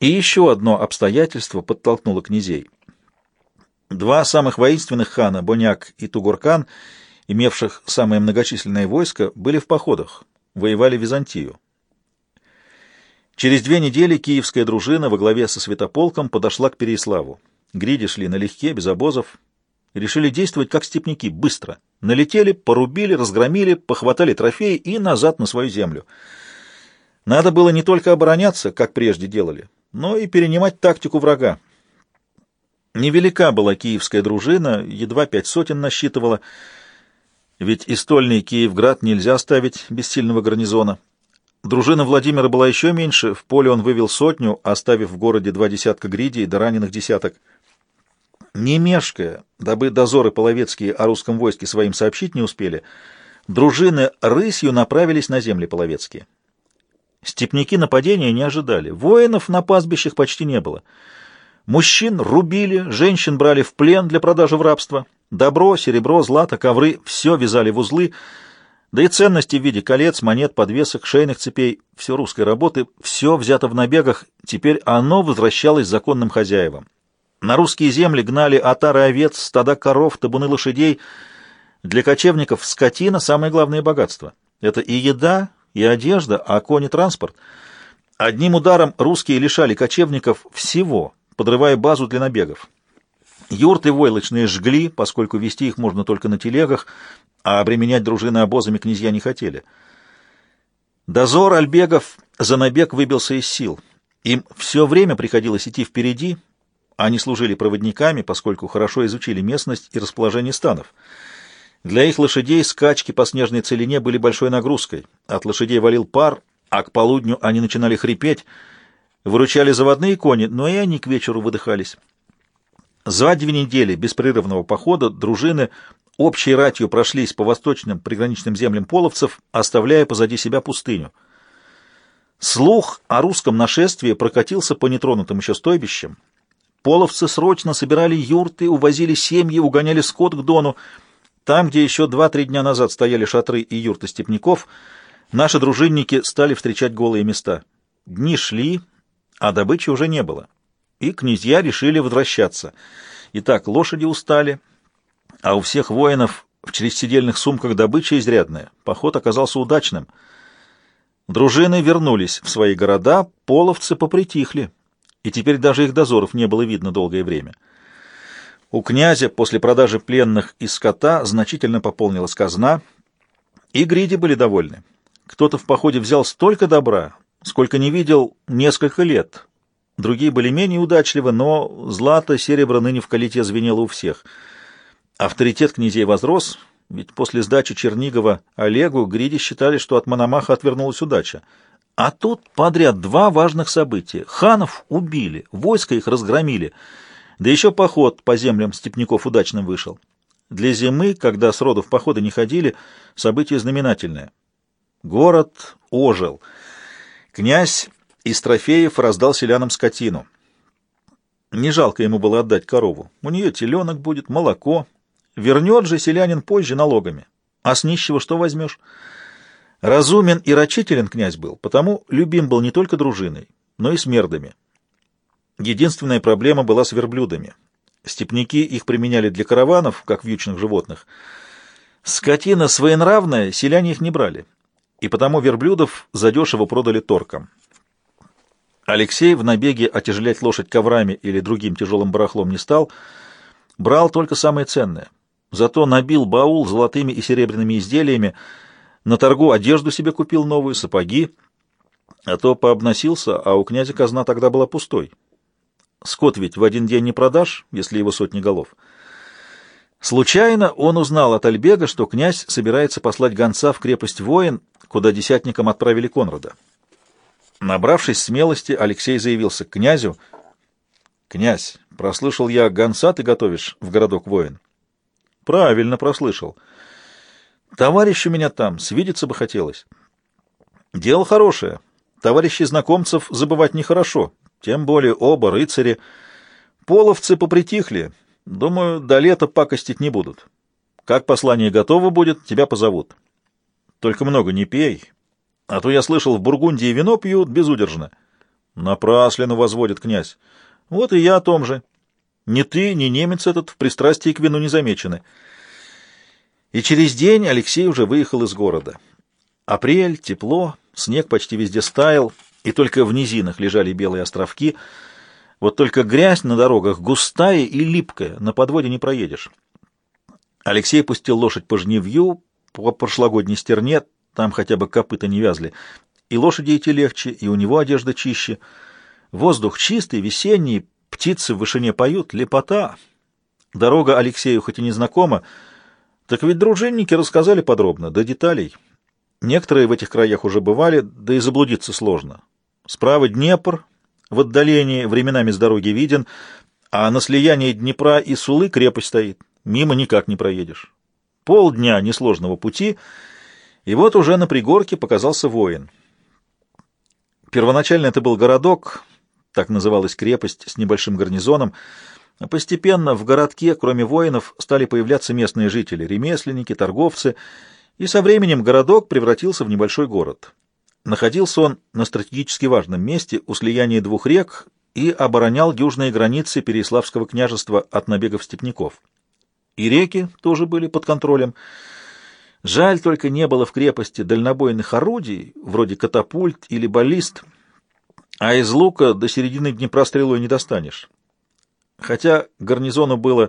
И еще одно обстоятельство подтолкнуло князей. Два самых воинственных хана, Боняк и Тугуркан, имевших самое многочисленное войско, были в походах, воевали Византию. Через две недели киевская дружина во главе со Святополком подошла к Переиславу. Гриди шли налегке, без обозов, решили действовать как степняки, быстро. Налетели, порубили, разгромили, похватали трофеи и назад на свою землю. Надо было не только обороняться, как прежде делали, но и перенимать тактику врага. Невелика была киевская дружина, едва пять сотен насчитывала, ведь и стольный Киевград нельзя оставить без сильного гарнизона. Дружина Владимира была еще меньше, в поле он вывел сотню, оставив в городе два десятка гридей до раненых десяток. Не мешкая, дабы дозоры половецкие о русском войске своим сообщить не успели, дружины рысью направились на земли половецкие. Степняки нападения не ожидали, воинов на пастбищах почти не было. Мужчин рубили, женщин брали в плен для продажи в рабство. Добро, серебро, злато, ковры — все вязали в узлы — да и ценности в виде колец, монет, подвесок, шейных цепей, все русской работы, все взято в набегах, теперь оно возвращалось законным хозяевам. На русские земли гнали отары овец, стада коров, табуны лошадей. Для кочевников скотина — самое главное богатство. Это и еда, и одежда, а кони — транспорт. Одним ударом русские лишали кочевников всего, подрывая базу для набегов. Юрты войлочные жгли, поскольку вести их можно только на телегах, а обременять дружины обозами князья не хотели. Дозор Альбегов за набег выбился из сил. Им все время приходилось идти впереди, они служили проводниками, поскольку хорошо изучили местность и расположение станов. Для их лошадей скачки по снежной целине были большой нагрузкой. От лошадей валил пар, а к полудню они начинали хрипеть. Выручали заводные кони, но и они к вечеру выдыхались. За две недели беспрерывного похода дружины общей ратью прошлись по восточным приграничным землям половцев, оставляя позади себя пустыню. Слух о русском нашествии прокатился по нетронутым еще стойбищам. Половцы срочно собирали юрты, увозили семьи, угоняли скот к Дону. Там, где еще два-три дня назад стояли шатры и юрты степняков, наши дружинники стали встречать голые места. Дни шли, а добычи уже не было. И князья решили возвращаться. Итак, лошади устали, а у всех воинов в чересидельных сумках добыча изрядная. Поход оказался удачным. Дружины вернулись в свои города, половцы попритихли, и теперь даже их дозоров не было видно долгое время. У князя после продажи пленных и скота значительно пополнилась казна, и гриди были довольны. Кто-то в походе взял столько добра, сколько не видел несколько лет. Другие были менее удачливы, но злато, серебро ныне в калите звенело у всех — Авторитет князей возрос, ведь после сдачи Чернигова Олегу Гриди считали, что от Мономаха отвернулась удача. А тут подряд два важных события. Ханов убили, войско их разгромили, да еще поход по землям степняков удачным вышел. Для зимы, когда с родов похода не ходили, событие знаменательное. Город ожил. Князь из трофеев раздал селянам скотину. Не жалко ему было отдать корову. У нее теленок будет, молоко, Вернет же селянин позже налогами. А с нищего что возьмешь? Разумен и рачителен князь был, потому любим был не только дружиной, но и смердами. Единственная проблема была с верблюдами. Степняки их применяли для караванов, как вьючных животных. Скотина своенравная, селяне их не брали, и потому верблюдов задешево продали торкам. Алексей в набеге отяжелять лошадь коврами или другим тяжелым барахлом не стал, брал только самое ценное Зато набил баул золотыми и серебряными изделиями, на торгу одежду себе купил новую, сапоги, а то пообносился, а у князя казна тогда была пустой. Скот ведь в один день не продашь, если его сотни голов. Случайно он узнал от Альбега, что князь собирается послать гонца в крепость воин, куда десятникам отправили Конрада. Набравшись смелости, Алексей заявился к князю. «Князь, прослышал я, гонца ты готовишь в городок воин». Правильно прослышал. Товарищ у меня там, свидеться бы хотелось. Дело хорошее. Товарищей знакомцев забывать нехорошо. Тем более оба рыцари. Половцы попритихли. Думаю, до лета пакостить не будут. Как послание готово будет, тебя позовут. Только много не пей. А то я слышал, в Бургундии вино пьют безудержно. Напраслину возводит князь. Вот и я о том же. Ни ты, ни немец этот в пристрастии к вину не замечены. И через день Алексей уже выехал из города. Апрель, тепло, снег почти везде стаял, и только в низинах лежали белые островки. Вот только грязь на дорогах густая и липкая, на подводе не проедешь. Алексей пустил лошадь по жневью, по прошлогодней стерне, там хотя бы копыта не вязли. И лошади идти легче, и у него одежда чище. Воздух чистый, весенний, птицы в вышине поют, лепота. Дорога Алексею хоть и не знакома, так ведь дружинники рассказали подробно, до деталей. Некоторые в этих краях уже бывали, да и заблудиться сложно. Справа Днепр, в отдалении временами с дороги виден, а на слиянии Днепра и Сулы крепость стоит. Мимо никак не проедешь. Полдня несложного пути, и вот уже на пригорке показался воин. Первоначально это был городок, так называлась крепость с небольшим гарнизоном, а постепенно в городке, кроме воинов, стали появляться местные жители, ремесленники, торговцы, и со временем городок превратился в небольшой город. Находился он на стратегически важном месте у слияния двух рек и оборонял южные границы Переяславского княжества от набегов степняков. И реки тоже были под контролем. Жаль только не было в крепости дальнобойных орудий, вроде катапульт или баллист, а из лука до середины Днепра стрелой не достанешь. Хотя гарнизону было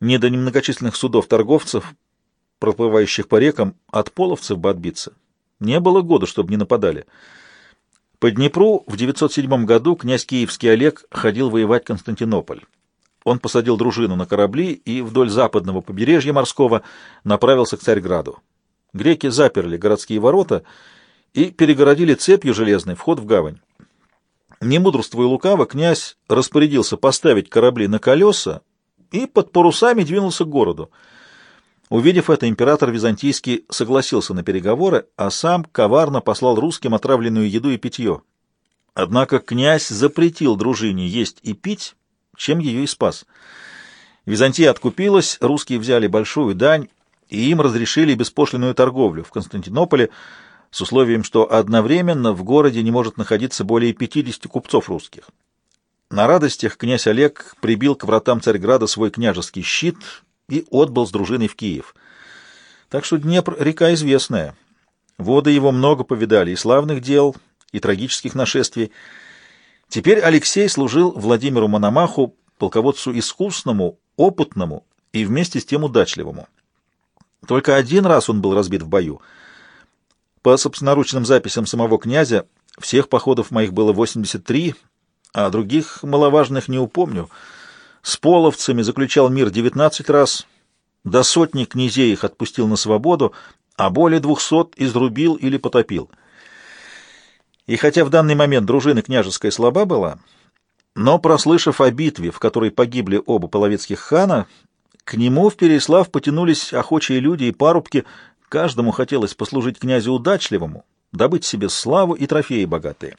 не до немногочисленных судов торговцев, проплывающих по рекам, от половцев бы отбиться. Не было года, чтобы не нападали. По Днепру в 907 году князь Киевский Олег ходил воевать Константинополь. Он посадил дружину на корабли и вдоль западного побережья морского направился к Царьграду. Греки заперли городские ворота и перегородили цепью железной вход в гавань. Не мудрствуя лукаво, князь распорядился поставить корабли на колеса и под парусами двинулся к городу. Увидев это, император Византийский согласился на переговоры, а сам коварно послал русским отравленную еду и питье. Однако князь запретил дружине есть и пить, чем ее и спас. Византия откупилась, русские взяли большую дань, и им разрешили беспошлинную торговлю в Константинополе, с условием, что одновременно в городе не может находиться более 50 купцов русских. На радостях князь Олег прибил к вратам Царьграда свой княжеский щит и отбыл с дружиной в Киев. Так что Днепр — река известная. Воды его много повидали и славных дел, и трагических нашествий. Теперь Алексей служил Владимиру Мономаху, полководцу искусному, опытному и вместе с тем удачливому. Только один раз он был разбит в бою — по собственноручным записям самого князя, всех походов моих было 83, а других маловажных не упомню. С половцами заключал мир 19 раз, до сотни князей их отпустил на свободу, а более двухсот изрубил или потопил. И хотя в данный момент дружина княжеская слаба была, но, прослышав о битве, в которой погибли оба половецких хана, к нему в Переслав потянулись охочие люди и парубки, Каждому хотелось послужить князю удачливому, добыть себе славу и трофеи богатые.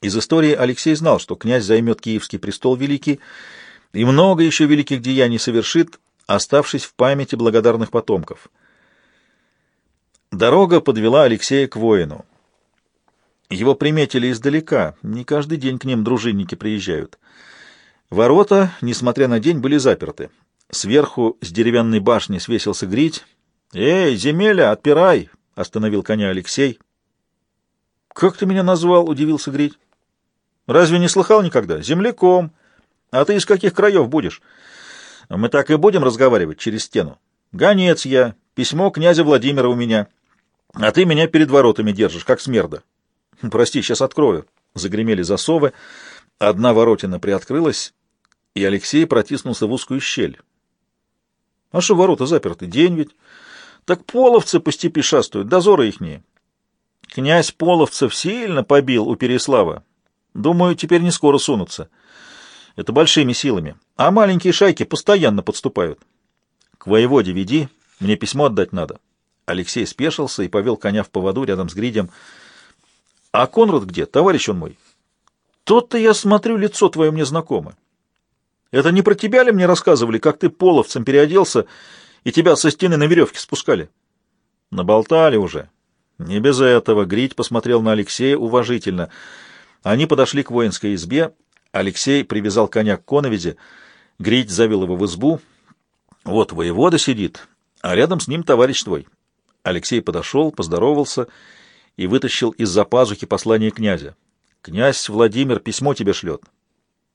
Из истории Алексей знал, что князь займет Киевский престол великий и много еще великих деяний совершит, оставшись в памяти благодарных потомков. Дорога подвела Алексея к воину. Его приметили издалека, не каждый день к ним дружинники приезжают. Ворота, несмотря на день, были заперты. Сверху с деревянной башни свесился грить, «Эй, земеля, отпирай!» — остановил коня Алексей. «Как ты меня назвал?» — удивился Грить. «Разве не слыхал никогда? Земляком. А ты из каких краев будешь?» «Мы так и будем разговаривать через стену. Гонец я, письмо князя Владимира у меня. А ты меня перед воротами держишь, как смерда». «Прости, сейчас открою». Загремели засовы. Одна воротина приоткрылась, и Алексей протиснулся в узкую щель. «А что ворота заперты? День ведь...» Так половцы по степи шастают, дозоры ихние. Князь половцев сильно побил у Переслава. Думаю, теперь не скоро сунутся. Это большими силами. А маленькие шайки постоянно подступают. К воеводе веди, мне письмо отдать надо. Алексей спешился и повел коня в поводу рядом с гридем. А Конрад где, товарищ он мой? Тот-то я смотрю, лицо твое мне знакомо. Это не про тебя ли мне рассказывали, как ты половцем переоделся и тебя со стены на веревке спускали. Наболтали уже. Не без этого. Грить посмотрел на Алексея уважительно. Они подошли к воинской избе. Алексей привязал коня к коновизе. Грить завел его в избу. Вот воевода сидит, а рядом с ним товарищ твой. Алексей подошел, поздоровался и вытащил из-за пазухи послание князя. «Князь Владимир письмо тебе шлет.